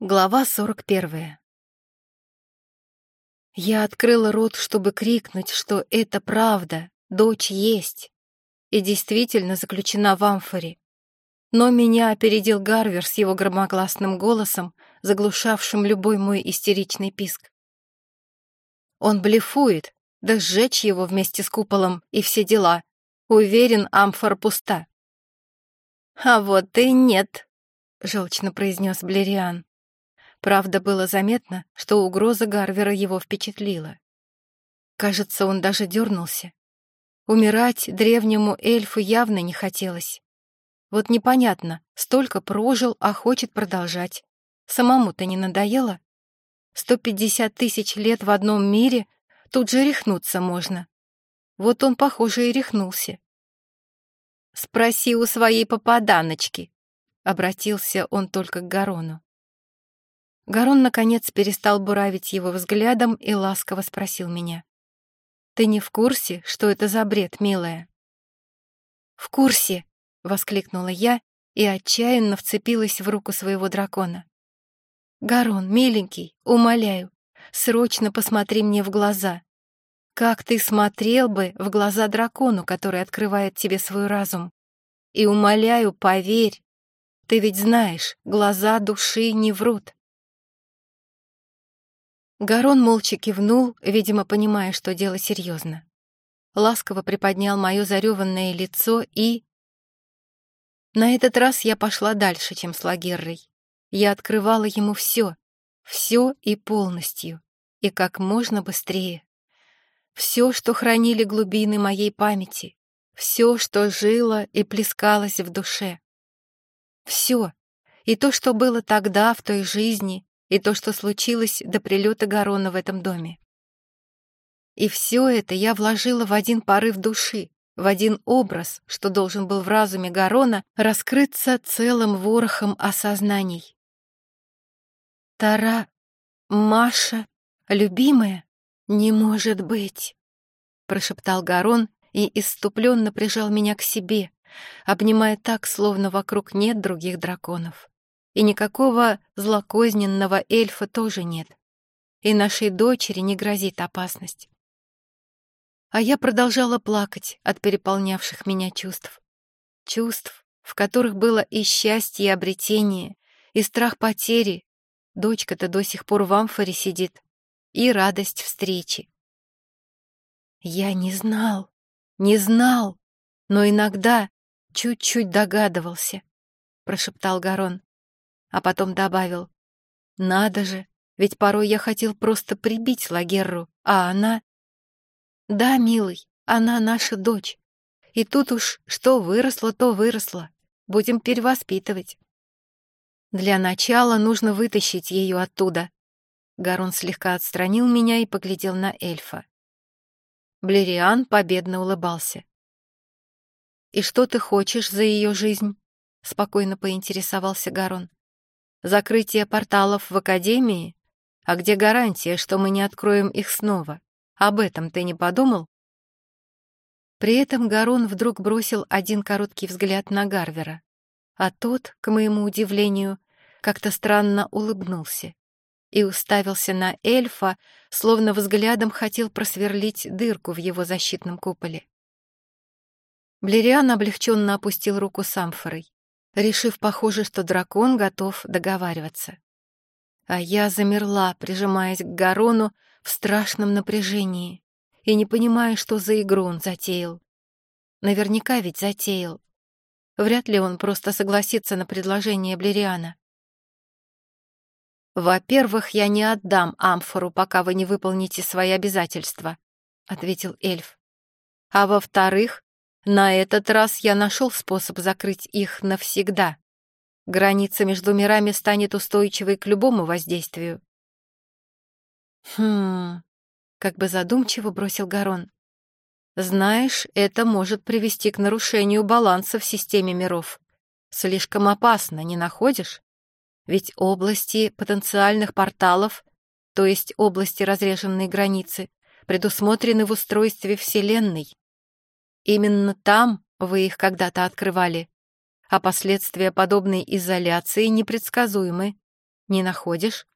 Глава 41. Я открыла рот, чтобы крикнуть, что это правда, дочь есть, и действительно заключена в амфоре. Но меня опередил Гарвер с его громогласным голосом, заглушавшим любой мой истеричный писк. Он блефует, да сжечь его вместе с куполом и все дела. Уверен, амфора пуста. «А вот и нет», — желчно произнес Блериан. Правда, было заметно, что угроза Гарвера его впечатлила. Кажется, он даже дернулся. Умирать древнему эльфу явно не хотелось. Вот непонятно, столько прожил, а хочет продолжать. Самому-то не надоело? Сто пятьдесят тысяч лет в одном мире, тут же рехнуться можно. Вот он, похоже, и рехнулся. «Спроси у своей попаданочки», — обратился он только к Гарону. Гарон, наконец, перестал буравить его взглядом и ласково спросил меня. «Ты не в курсе, что это за бред, милая?» «В курсе!» — воскликнула я и отчаянно вцепилась в руку своего дракона. «Гарон, миленький, умоляю, срочно посмотри мне в глаза. Как ты смотрел бы в глаза дракону, который открывает тебе свой разум? И умоляю, поверь, ты ведь знаешь, глаза души не врут. Гарон молча кивнул, видимо, понимая, что дело серьезно. Ласково приподнял мое зареванное лицо и... На этот раз я пошла дальше, чем с Лагеррой. Я открывала ему все, все и полностью, и как можно быстрее. Все, что хранили глубины моей памяти, все, что жило и плескалось в душе. Все, и то, что было тогда, в той жизни, и то, что случилось до прилета Гарона в этом доме. И все это я вложила в один порыв души, в один образ, что должен был в разуме Гарона раскрыться целым ворохом осознаний. «Тара, Маша, любимая, не может быть!» прошептал Гарон и иступленно прижал меня к себе, обнимая так, словно вокруг нет других драконов. И никакого злокозненного эльфа тоже нет. И нашей дочери не грозит опасность. А я продолжала плакать от переполнявших меня чувств. Чувств, в которых было и счастье, и обретение, и страх потери. Дочка-то до сих пор в амфоре сидит. И радость встречи. Я не знал, не знал, но иногда чуть-чуть догадывался, прошептал Гарон а потом добавил. «Надо же, ведь порой я хотел просто прибить Лагерру, а она...» «Да, милый, она наша дочь. И тут уж что выросло, то выросло. Будем перевоспитывать». «Для начала нужно вытащить ее оттуда». Гарон слегка отстранил меня и поглядел на эльфа. Блериан победно улыбался. «И что ты хочешь за ее жизнь?» — спокойно поинтересовался Гарон. Закрытие порталов в Академии? А где гарантия, что мы не откроем их снова? Об этом ты не подумал?» При этом Гарон вдруг бросил один короткий взгляд на Гарвера, а тот, к моему удивлению, как-то странно улыбнулся и уставился на эльфа, словно взглядом хотел просверлить дырку в его защитном куполе. Блериан облегченно опустил руку с амфорой решив, похоже, что дракон готов договариваться. А я замерла, прижимаясь к Гарону в страшном напряжении и не понимая, что за игру он затеял. Наверняка ведь затеял. Вряд ли он просто согласится на предложение Блериана. «Во-первых, я не отдам амфору, пока вы не выполните свои обязательства», — ответил эльф. «А во-вторых, на этот раз я нашел способ закрыть их навсегда. Граница между мирами станет устойчивой к любому воздействию. Хм, как бы задумчиво бросил Гарон. Знаешь, это может привести к нарушению баланса в системе миров. Слишком опасно, не находишь? Ведь области потенциальных порталов, то есть области разреженной границы, предусмотрены в устройстве Вселенной. Именно там вы их когда-то открывали, а последствия подобной изоляции непредсказуемы. Не находишь?»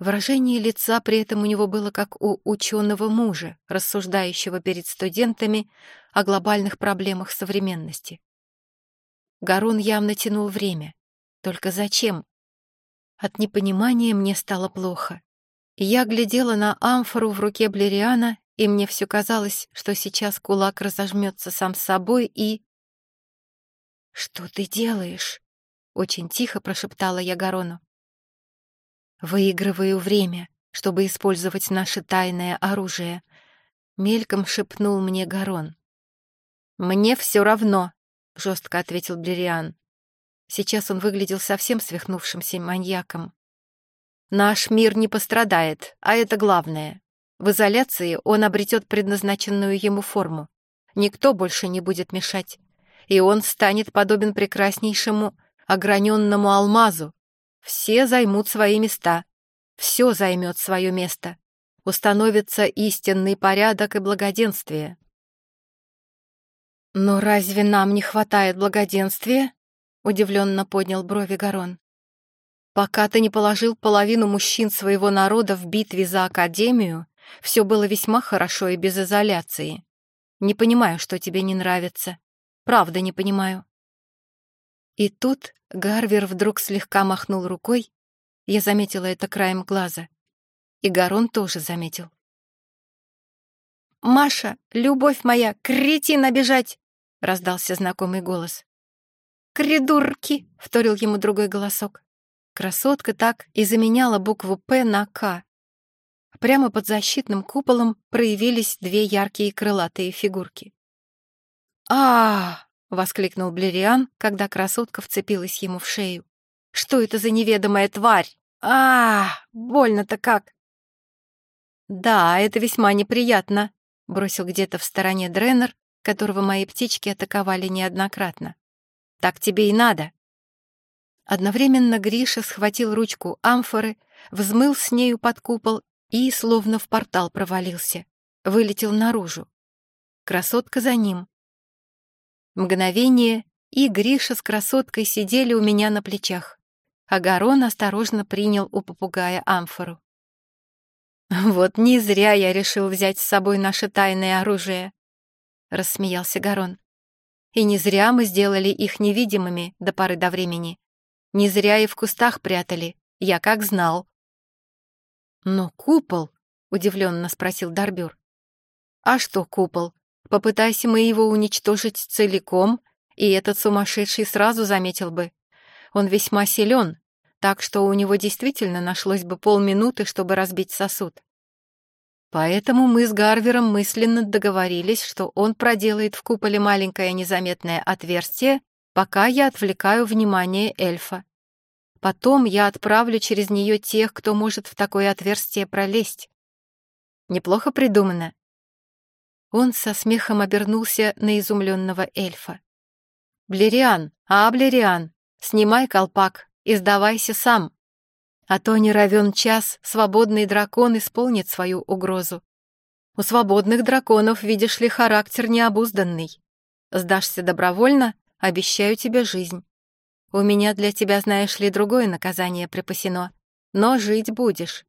Выражение лица при этом у него было как у ученого мужа, рассуждающего перед студентами о глобальных проблемах современности. Гарун явно тянул время. Только зачем? От непонимания мне стало плохо. Я глядела на амфору в руке Блериана, и мне все казалось, что сейчас кулак разожмется сам собой и... «Что ты делаешь?» — очень тихо прошептала я Гарону. Выигрываю время, чтобы использовать наше тайное оружие. Мельком шепнул мне Гарон. «Мне все равно», — жестко ответил Блериан. Сейчас он выглядел совсем свихнувшимся маньяком. «Наш мир не пострадает, а это главное. В изоляции он обретет предназначенную ему форму. Никто больше не будет мешать. И он станет подобен прекраснейшему ограненному алмазу, все займут свои места. Все займет свое место. Установится истинный порядок и благоденствие. «Но разве нам не хватает благоденствия?» — удивленно поднял брови Гарон. «Пока ты не положил половину мужчин своего народа в битве за Академию, все было весьма хорошо и без изоляции. Не понимаю, что тебе не нравится. Правда не понимаю». И тут Гарвер вдруг слегка махнул рукой. Я заметила это краем глаза. И Гарон тоже заметил. «Маша, любовь моя, кретин обижать!» — раздался знакомый голос. «Кридурки!» — вторил ему другой голосок. Красотка так и заменяла букву «П» на «К». Прямо под защитным куполом проявились две яркие крылатые фигурки. а, воскликнул Блериан, когда красотка вцепилась ему в шею. «Что это за неведомая тварь? -а Больно-то как!» «Да, это весьма неприятно», — бросил где-то в стороне Дренер, которого мои птички атаковали неоднократно. «Так тебе и надо». Одновременно Гриша схватил ручку амфоры, взмыл с нею под купол и, словно в портал провалился, вылетел наружу. Красотка за ним. Мгновение, и Гриша с красоткой сидели у меня на плечах. Агарон осторожно принял у попугая амфору. «Вот не зря я решил взять с собой наше тайное оружие», — рассмеялся Гарон. «И не зря мы сделали их невидимыми до поры до времени. Не зря и в кустах прятали, я как знал». «Но купол?» — удивленно спросил Дарбюр. «А что купол?» Попытайся мы его уничтожить целиком, и этот сумасшедший сразу заметил бы. Он весьма силен, так что у него действительно нашлось бы полминуты, чтобы разбить сосуд. Поэтому мы с Гарвером мысленно договорились, что он проделает в куполе маленькое незаметное отверстие, пока я отвлекаю внимание эльфа. Потом я отправлю через нее тех, кто может в такое отверстие пролезть. Неплохо придумано. Он со смехом обернулся на изумленного эльфа. «Блериан, а, Блериан, снимай колпак и сдавайся сам. А то не равен час, свободный дракон исполнит свою угрозу. У свободных драконов, видишь ли, характер необузданный. Сдашься добровольно, обещаю тебе жизнь. У меня для тебя, знаешь ли, другое наказание припасено, но жить будешь.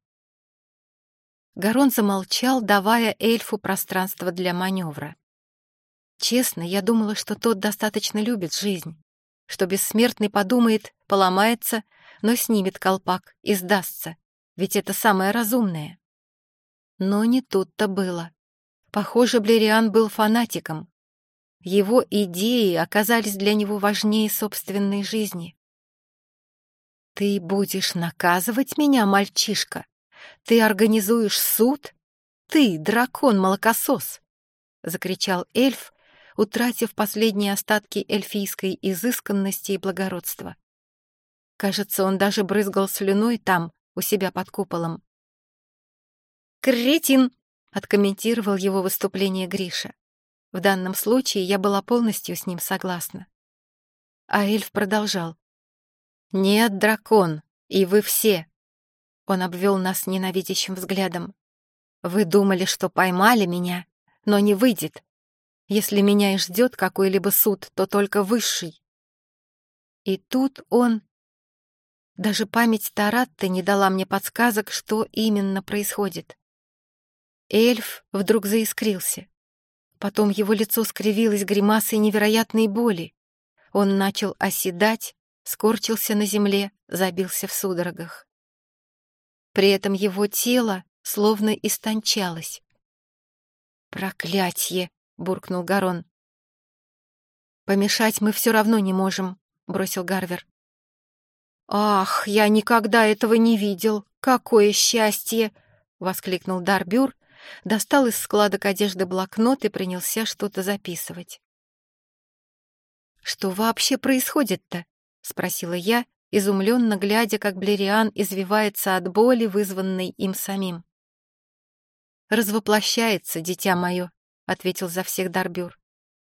Гарон замолчал, давая эльфу пространство для маневра. Честно, я думала, что тот достаточно любит жизнь, что бессмертный подумает, поломается, но снимет колпак и сдастся, ведь это самое разумное. Но не тут-то было. Похоже, Блериан был фанатиком. Его идеи оказались для него важнее собственной жизни. «Ты будешь наказывать меня, мальчишка?» Ты организуешь суд? Ты, дракон-молокосос!» — закричал эльф, утратив последние остатки эльфийской изысканности и благородства. Кажется, он даже брызгал слюной там, у себя под куполом. «Кретин!» — откомментировал его выступление Гриша. В данном случае я была полностью с ним согласна. А эльф продолжал. «Нет, дракон, и вы все, он обвел нас ненавидящим взглядом. «Вы думали, что поймали меня, но не выйдет. Если меня и ждет какой-либо суд, то только высший». И тут он... Даже память Таратты не дала мне подсказок, что именно происходит. Эльф вдруг заискрился. Потом его лицо скривилось гримасой невероятной боли. Он начал оседать, скорчился на земле, забился в судорогах. При этом его тело словно истончалось. «Проклятье!» — буркнул Гарон. «Помешать мы все равно не можем», — бросил Гарвер. «Ах, я никогда этого не видел! Какое счастье!» — воскликнул Дарбюр, достал из складок одежды блокнот и принялся что-то записывать. «Что вообще происходит-то?» — спросила я, изумленно глядя, как Блериан извивается от боли, вызванной им самим. «Развоплощается, дитя мое», — ответил за всех Дарбюр.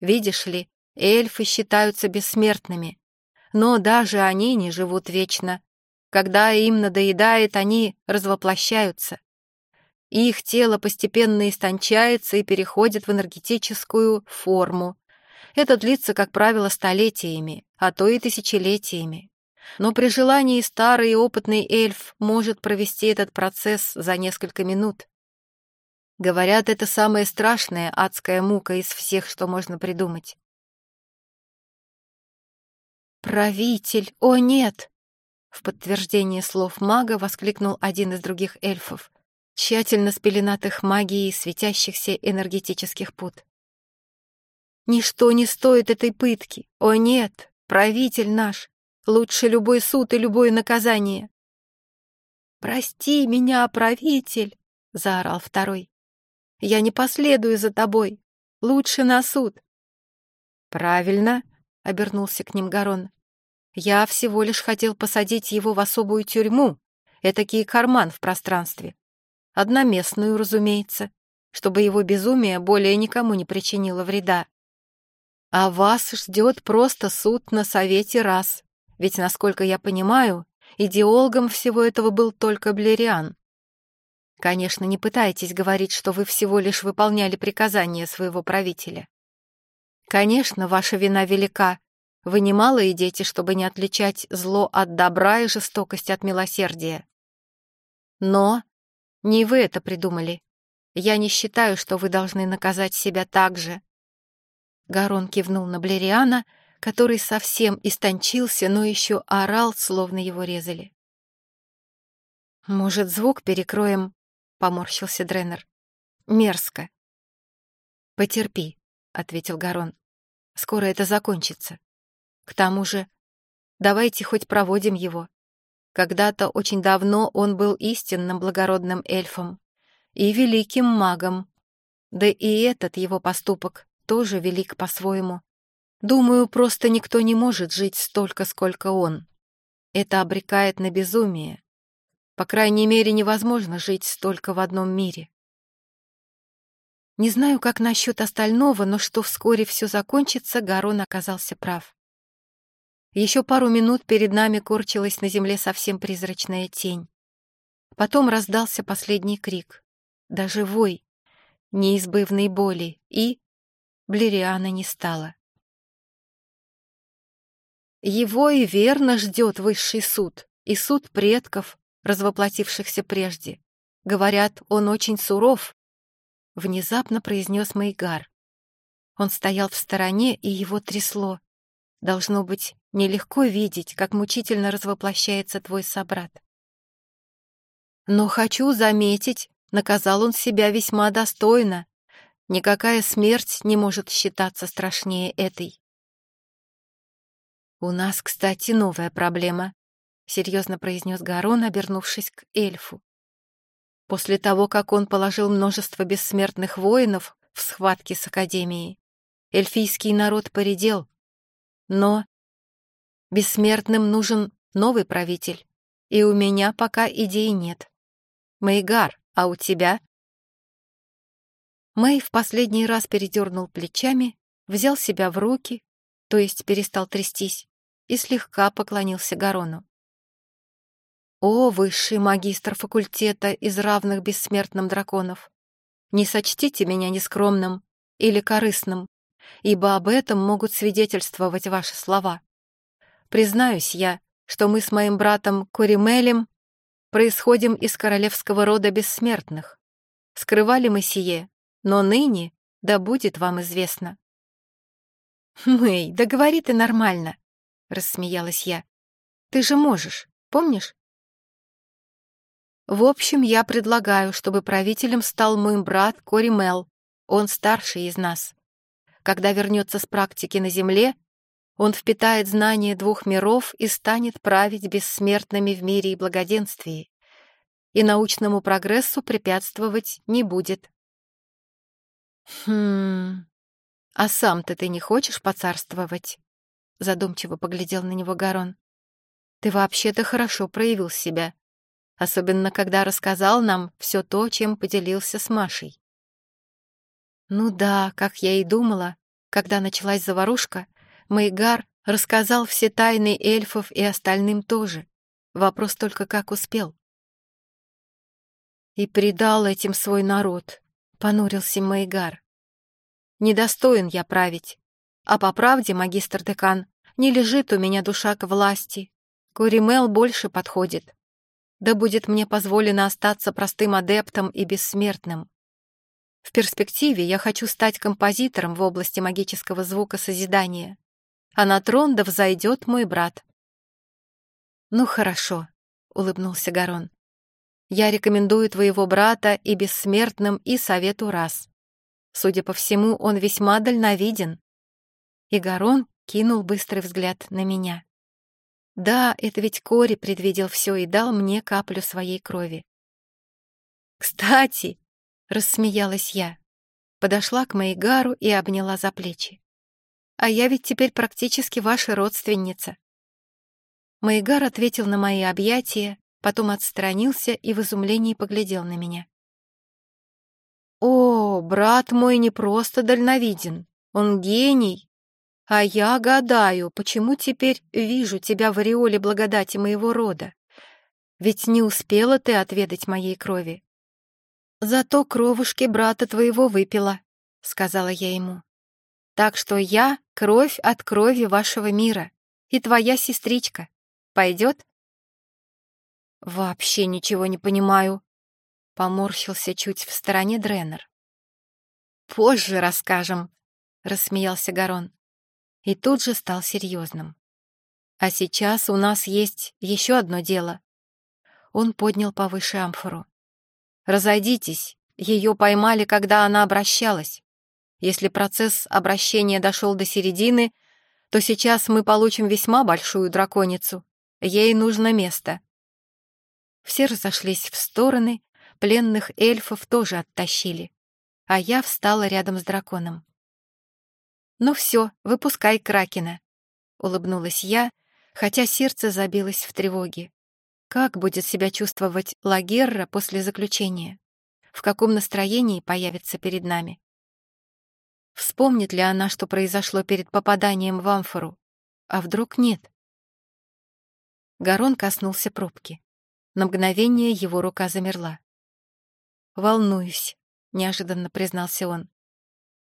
«Видишь ли, эльфы считаются бессмертными, но даже они не живут вечно. Когда им надоедает, они развоплощаются. Их тело постепенно истончается и переходит в энергетическую форму. Это длится, как правило, столетиями, а то и тысячелетиями. Но при желании старый и опытный эльф может провести этот процесс за несколько минут. Говорят, это самая страшная адская мука из всех, что можно придумать. «Правитель! О, нет!» В подтверждение слов мага воскликнул один из других эльфов, тщательно спеленатых магией светящихся энергетических пут. «Ничто не стоит этой пытки! О, нет! Правитель наш! Лучше любой суд и любое наказание!» «Прости меня, правитель!» — заорал второй. «Я не последую за тобой! Лучше на суд!» «Правильно!» — обернулся к ним Гарон. Я всего лишь хотел посадить его в особую тюрьму, этакий карман в пространстве. Одноместную, разумеется, чтобы его безумие более никому не причинило вреда. А вас ждет просто суд на совете раз, ведь, насколько я понимаю, идеологом всего этого был только Блериан. Конечно, не пытайтесь говорить, что вы всего лишь выполняли приказания своего правителя. Конечно, ваша вина велика, вы немалые дети, чтобы не отличать зло от добра и жестокость от милосердия. Но не вы это придумали. Я не считаю, что вы должны наказать себя так же. Гарон кивнул на Блериана, который совсем истончился, но еще орал, словно его резали. «Может, звук перекроем?» — поморщился Дренер. «Мерзко». «Потерпи», — ответил Гарон. «Скоро это закончится». К тому же, давайте хоть проводим его. Когда-то очень давно он был истинным благородным эльфом и великим магом. Да и этот его поступок тоже велик по-своему. Думаю, просто никто не может жить столько, сколько он. Это обрекает на безумие. По крайней мере, невозможно жить столько в одном мире. Не знаю, как насчет остального, но что вскоре все закончится, Гарон оказался прав. Еще пару минут перед нами корчилась на земле совсем призрачная тень. Потом раздался последний крик. Даже вой, неизбывной боли, и... Блериана не стало. Его и верно ждет высший суд, и суд предков, развоплотившихся прежде. Говорят, он очень суров, — внезапно произнес Майгар. Он стоял в стороне, и его трясло. Должно быть, нелегко видеть, как мучительно развоплощается твой собрат. Но хочу заметить, наказал он себя весьма достойно. Никакая смерть не может считаться страшнее этой. «У нас, кстати, новая проблема», — серьезно произнес Гарон, обернувшись к эльфу. После того, как он положил множество бессмертных воинов в схватке с Академией, эльфийский народ поредел, но бессмертным нужен новый правитель, и у меня пока идей нет. Мэйгар, а у тебя? Мэй в последний раз передернул плечами, взял себя в руки, то есть перестал трястись, и слегка поклонился Гарону. «О, высший магистр факультета из равных бессмертным драконов! Не сочтите меня нескромным или корыстным ибо об этом могут свидетельствовать ваши слова. Признаюсь, я что мы с моим братом Куримелем происходим из королевского рода бессмертных. Скрывали мы сие, но ныне да будет вам известно». «Мэй, да говори ты нормально», — рассмеялась я. «Ты же можешь, помнишь?» «В общем, я предлагаю, чтобы правителем стал мой брат Кори Мел. Он старший из нас. Когда вернется с практики на Земле, он впитает знания двух миров и станет править бессмертными в мире и благоденствии. И научному прогрессу препятствовать не будет. «Хм... А сам-то ты не хочешь поцарствовать?» Задумчиво поглядел на него Гарон. «Ты вообще-то хорошо проявил себя, особенно когда рассказал нам все то, чем поделился с Машей». «Ну да, как я и думала, когда началась заварушка, Майгар рассказал все тайны эльфов и остальным тоже. Вопрос только, как успел». «И предал этим свой народ», — понурился Майгар. «Недостоин я править. А по правде, магистр-декан, не лежит у меня душа к власти. Куримел больше подходит. Да будет мне позволено остаться простым адептом и бессмертным. В перспективе я хочу стать композитором в области магического звука созидания. А на трон да взойдет мой брат». «Ну хорошо», — улыбнулся Гарон. Я рекомендую твоего брата и бессмертным, и совету раз. Судя по всему, он весьма дальновиден. И Гарон кинул быстрый взгляд на меня. Да, это ведь Кори предвидел все и дал мне каплю своей крови. «Кстати!» — рассмеялась я. Подошла к Мейгару и обняла за плечи. «А я ведь теперь практически ваша родственница». Мейгар ответил на мои объятия, потом отстранился и в изумлении поглядел на меня. «О, брат мой не просто дальновиден, он гений. А я гадаю, почему теперь вижу тебя в ореоле благодати моего рода? Ведь не успела ты отведать моей крови. Зато кровушки брата твоего выпила», — сказала я ему. «Так что я — кровь от крови вашего мира, и твоя сестричка. Пойдет?» «Вообще ничего не понимаю», — поморщился чуть в стороне Дренер. «Позже расскажем», — рассмеялся Гарон. И тут же стал серьезным. «А сейчас у нас есть еще одно дело». Он поднял повыше амфору. «Разойдитесь, ее поймали, когда она обращалась. Если процесс обращения дошел до середины, то сейчас мы получим весьма большую драконицу. Ей нужно место. Все разошлись в стороны, пленных эльфов тоже оттащили, а я встала рядом с драконом. «Ну все, выпускай Кракена», — улыбнулась я, хотя сердце забилось в тревоге. Как будет себя чувствовать Лагерра после заключения? В каком настроении появится перед нами? Вспомнит ли она, что произошло перед попаданием в амфору? А вдруг нет? Гарон коснулся пробки. На мгновение его рука замерла. «Волнуюсь», — неожиданно признался он.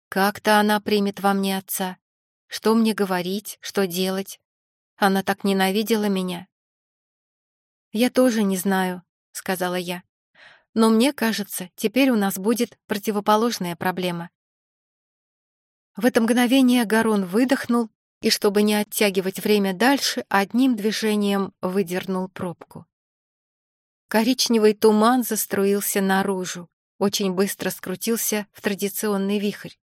«Как-то она примет во мне отца. Что мне говорить, что делать? Она так ненавидела меня». «Я тоже не знаю», — сказала я. «Но мне кажется, теперь у нас будет противоположная проблема». В это мгновение Гарон выдохнул и, чтобы не оттягивать время дальше, одним движением выдернул пробку. Коричневый туман заструился наружу, очень быстро скрутился в традиционный вихрь.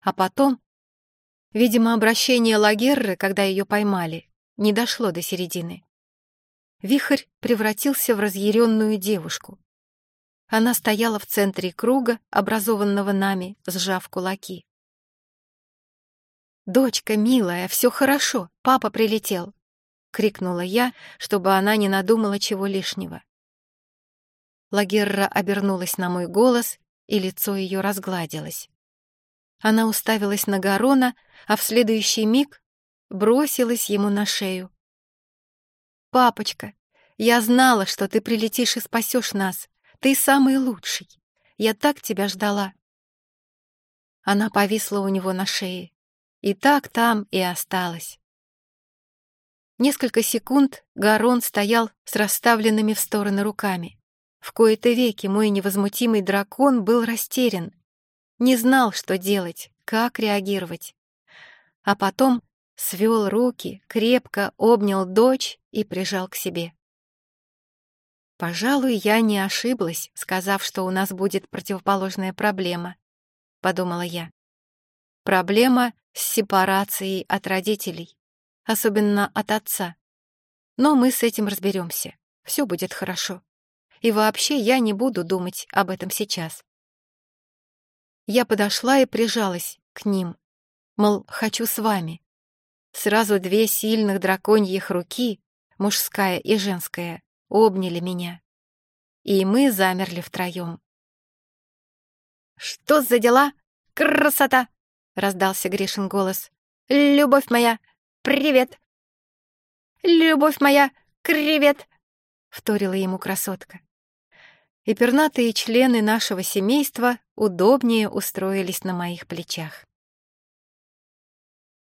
А потом, видимо, обращение Лагерры, когда ее поймали, не дошло до середины. Вихрь превратился в разъяренную девушку. Она стояла в центре круга, образованного нами, сжав кулаки. «Дочка, милая, все хорошо, папа прилетел!» — крикнула я, чтобы она не надумала чего лишнего. Лагерра обернулась на мой голос, и лицо ее разгладилось. Она уставилась на Гарона, а в следующий миг бросилась ему на шею. «Папочка, я знала, что ты прилетишь и спасешь нас. Ты самый лучший. Я так тебя ждала». Она повисла у него на шее. И так там и осталась. Несколько секунд Гарон стоял с расставленными в стороны руками. В кои-то веки мой невозмутимый дракон был растерян. Не знал, что делать, как реагировать. А потом свел руки, крепко обнял дочь и прижал к себе. «Пожалуй, я не ошиблась, сказав, что у нас будет противоположная проблема», — подумала я. «Проблема с сепарацией от родителей, особенно от отца. Но мы с этим разберемся, все будет хорошо. И вообще я не буду думать об этом сейчас». Я подошла и прижалась к ним, мол, хочу с вами. Сразу две сильных драконьих руки, мужская и женская, обняли меня. И мы замерли втроем. «Что за дела? Красота!» — раздался Гришин голос. «Любовь моя, привет!» «Любовь моя, привет!» — вторила ему красотка. И пернатые члены нашего семейства удобнее устроились на моих плечах.